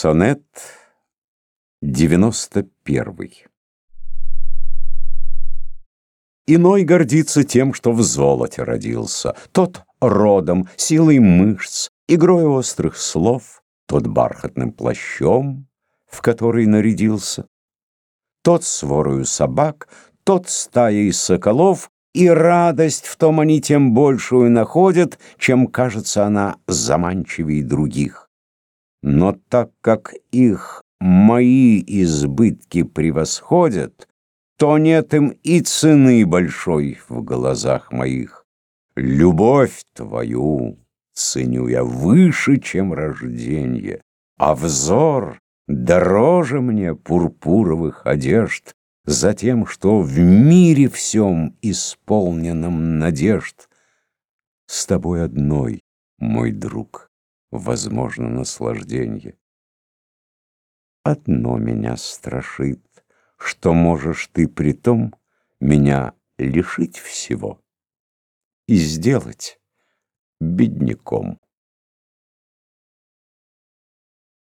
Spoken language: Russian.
Сонет 91 Иной гордится тем, что в золоте родился, Тот родом, силой мышц, игрой острых слов, Тот бархатным плащом, в который нарядился, Тот сворою собак, тот стаей соколов, И радость в том они тем большую находят, Чем кажется она заманчивей других. Но так как их мои избытки превосходят, то нет им и цены большой в глазах моих. Любовь твою ценю я выше, чем рождение, а взор дороже мне пурпуровых одежд, за тем, что в мире всем исполненном надежд с тобой одной, мой друг возможно наслаждение. Одно меня страшит, что можешь ты при том меня лишить всего и сделать бедняком.